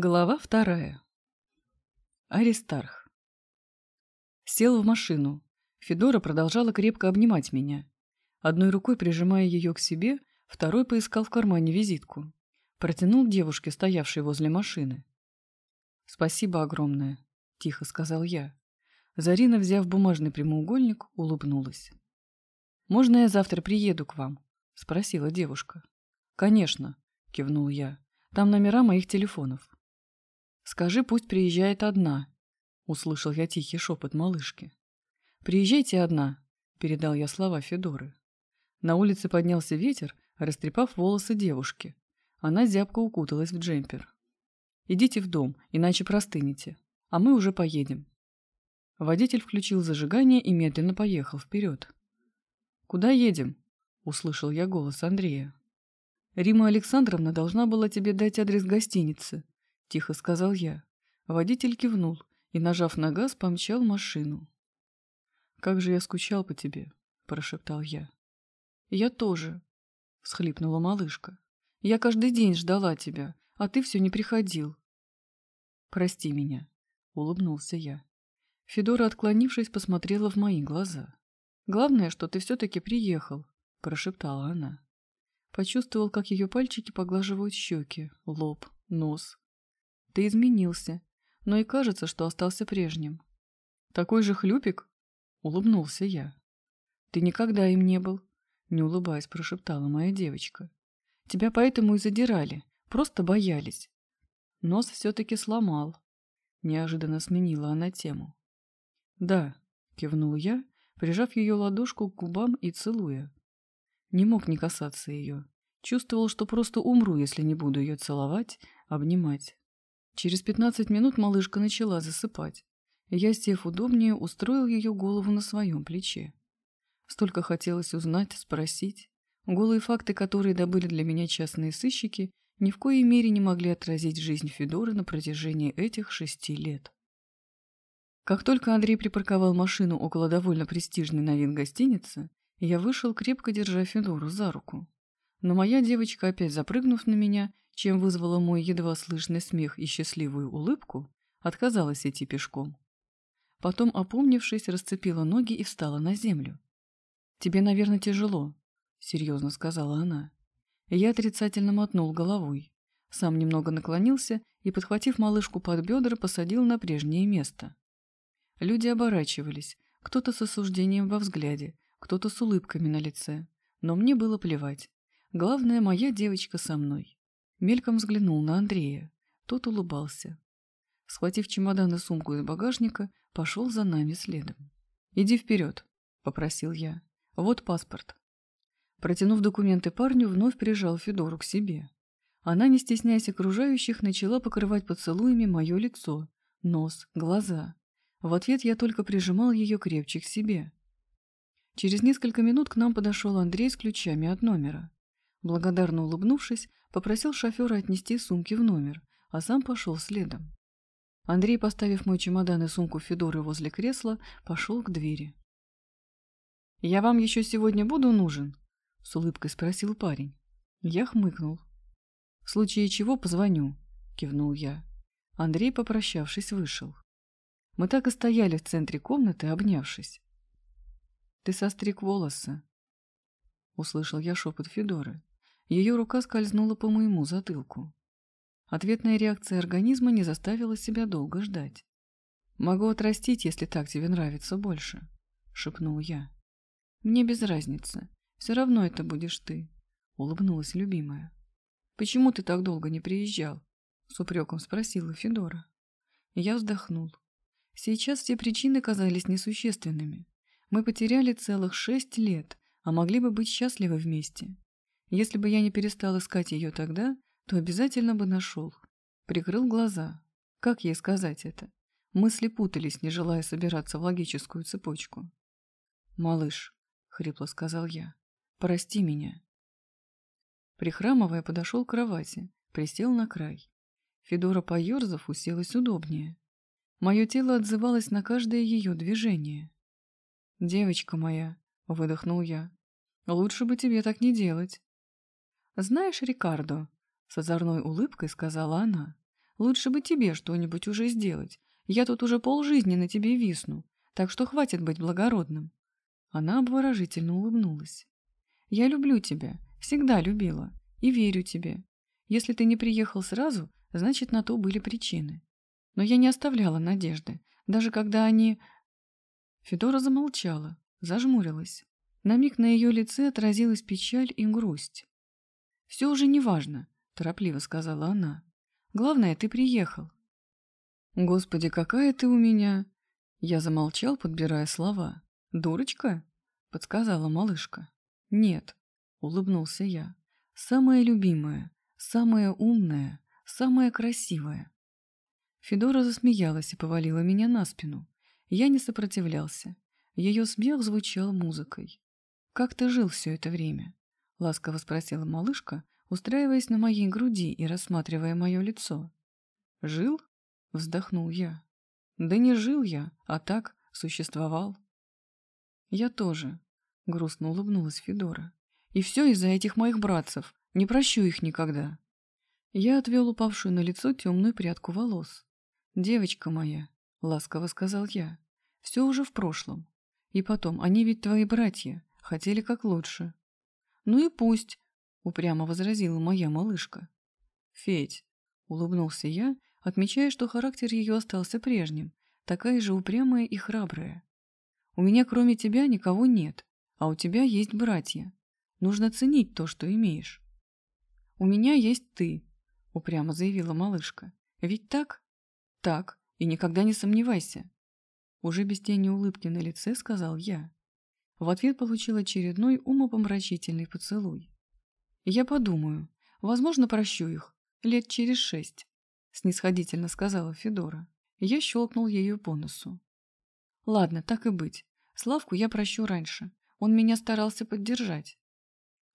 Глава вторая. Аристарх. Сел в машину. Федора продолжала крепко обнимать меня. Одной рукой прижимая ее к себе, второй поискал в кармане визитку. Протянул девушке, стоявшей возле машины. «Спасибо огромное», — тихо сказал я. Зарина, взяв бумажный прямоугольник, улыбнулась. «Можно я завтра приеду к вам?» — спросила девушка. «Конечно», — кивнул я. «Там номера моих телефонов». «Скажи, пусть приезжает одна», — услышал я тихий шепот малышки. «Приезжайте одна», — передал я слова Федоры. На улице поднялся ветер, растрепав волосы девушки. Она зябко укуталась в джемпер. «Идите в дом, иначе простынете, а мы уже поедем». Водитель включил зажигание и медленно поехал вперед. «Куда едем?» — услышал я голос Андрея. «Рима Александровна должна была тебе дать адрес гостиницы», — тихо сказал я. Водитель кивнул и, нажав на газ, помчал машину. «Как же я скучал по тебе», — прошептал я. «Я тоже», — всхлипнула малышка. «Я каждый день ждала тебя, а ты все не приходил». «Прости меня», — улыбнулся я. Федора, отклонившись, посмотрела в мои глаза. «Главное, что ты все-таки приехал», — прошептала она. Почувствовал, как ее пальчики поглаживают щеки, лоб, нос. «Ты изменился, но и кажется, что остался прежним». «Такой же хлюпик?» — улыбнулся я. «Ты никогда им не был», — не улыбаясь, прошептала моя девочка. «Тебя поэтому и задирали, просто боялись». Нос все-таки сломал. Неожиданно сменила она тему. «Да», — кивнул я, прижав ее ладошку к губам и целуя. Не мог не касаться ее. Чувствовал, что просто умру, если не буду ее целовать, обнимать. Через пятнадцать минут малышка начала засыпать. Я, сев удобнее, устроил ее голову на своем плече. Столько хотелось узнать, спросить. Голые факты, которые добыли для меня частные сыщики, ни в коей мере не могли отразить жизнь Федоры на протяжении этих шести лет. Как только Андрей припарковал машину около довольно престижной на вид гостиницы, я вышел, крепко держа Федору за руку. Но моя девочка, опять запрыгнув на меня, чем вызвала мой едва слышный смех и счастливую улыбку, отказалась идти пешком. Потом, опомнившись, расцепила ноги и встала на землю. «Тебе, наверное, тяжело», — серьезно сказала она. Я отрицательно мотнул головой. Сам немного наклонился и, подхватив малышку под бедра, посадил на прежнее место. Люди оборачивались, кто-то с осуждением во взгляде, кто-то с улыбками на лице. Но мне было плевать. Главное, моя девочка со мной. Мельком взглянул на Андрея. Тот улыбался. Схватив чемодан и сумку из багажника, пошел за нами следом. «Иди вперед», — попросил я. «Вот паспорт». Протянув документы парню, вновь прижал Федору к себе. Она, не стесняясь окружающих, начала покрывать поцелуями мое лицо, нос, глаза. В ответ я только прижимал ее крепче к себе. Через несколько минут к нам подошел Андрей с ключами от номера. Благодарно улыбнувшись, попросил шофера отнести сумки в номер, а сам пошел следом. Андрей, поставив мой чемодан и сумку Федоры возле кресла, пошел к двери. «Я вам еще сегодня буду нужен?» — с улыбкой спросил парень. Я хмыкнул. «В случае чего позвоню», — кивнул я. Андрей, попрощавшись, вышел. Мы так и стояли в центре комнаты, обнявшись. «Ты состриг волосы», — услышал я шепот Федоры. Ее рука скользнула по моему затылку. Ответная реакция организма не заставила себя долго ждать. «Могу отрастить, если так тебе нравится больше», — шепнул я. «Мне без разницы. Все равно это будешь ты», — улыбнулась любимая. «Почему ты так долго не приезжал?» — с упреком спросила Федора. Я вздохнул. Сейчас все причины казались несущественными. Мы потеряли целых шесть лет, а могли бы быть счастливы вместе. Если бы я не перестал искать ее тогда, то обязательно бы нашел. Прикрыл глаза. Как ей сказать это? Мысли путались, не желая собираться в логическую цепочку. «Малыш», — хрипло сказал я, — «прости меня». Прихрамывая, подошел к кровати, присел на край. Федора, поерзав, уселась удобнее. Мое тело отзывалось на каждое ее движение. «Девочка моя», — выдохнул я, — «лучше бы тебе так не делать». «Знаешь, Рикардо», — с озорной улыбкой сказала она, Лучше бы тебе что-нибудь уже сделать. Я тут уже полжизни на тебе висну, так что хватит быть благородным». Она обворожительно улыбнулась. «Я люблю тебя, всегда любила, и верю тебе. Если ты не приехал сразу, значит, на то были причины. Но я не оставляла надежды, даже когда они...» Федора замолчала, зажмурилась. На миг на ее лице отразилась печаль и грусть. «Все уже неважно», — торопливо сказала она. «Главное, ты приехал». «Господи, какая ты у меня...» Я замолчал, подбирая слова. «Дурочка?» — подсказала малышка. «Нет», — улыбнулся я. «Самая любимая, самая умная, самая красивая». Федора засмеялась и повалила меня на спину. Я не сопротивлялся. Ее смех звучал музыкой. «Как ты жил все это время?» — ласково спросила малышка, устраиваясь на моей груди и рассматривая мое лицо. «Жил?» — вздохнул я. «Да не жил я, а так существовал». «Я тоже», — грустно улыбнулась Федора. «И все из-за этих моих братцев. Не прощу их никогда». Я отвел упавшую на лицо темную прядку волос. «Девочка моя», — ласково сказал я, — «все уже в прошлом. И потом, они ведь твои братья, хотели как лучше». «Ну и пусть», — упрямо возразила моя малышка. «Федь», — улыбнулся я, отмечая, что характер ее остался прежним, такая же упрямая и храбрая. «У меня кроме тебя никого нет, а у тебя есть братья. Нужно ценить то, что имеешь». «У меня есть ты», — упрямо заявила малышка. «Ведь так?» Так, и никогда не сомневайся. Уже без тени улыбки на лице сказал я. В ответ получил очередной умопомрачительный поцелуй. Я подумаю. Возможно, прощу их. Лет через шесть. Снисходительно сказала Федора. Я щелкнул ею по носу. Ладно, так и быть. Славку я прощу раньше. Он меня старался поддержать.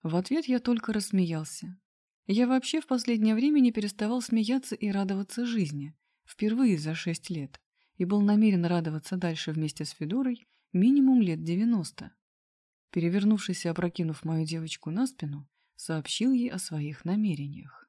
В ответ я только рассмеялся. Я вообще в последнее время не переставал смеяться и радоваться жизни, впервые за шесть лет, и был намерен радоваться дальше вместе с Федорой минимум лет девяносто. Перевернувшись и опрокинув мою девочку на спину, сообщил ей о своих намерениях.